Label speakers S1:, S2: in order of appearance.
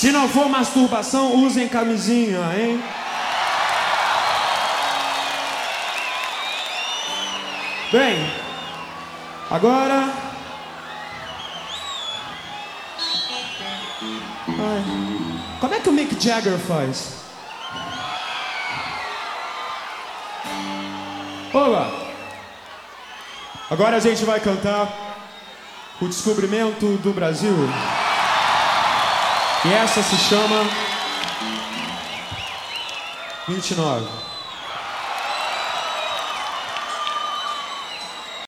S1: Se não for masturbação, usem camisinha, hein? Bem, agora. Ai. Como é que o Mick Jagger faz? Olá! Agora a gente vai cantar o descobrimento do Brasil. E essa se chama 29.